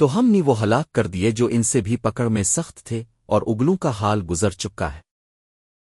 تو ہم نے وہ ہلاک کر دیے جو ان سے بھی پکڑ میں سخت تھے اور اگلوں کا حال گزر چکا ہے۔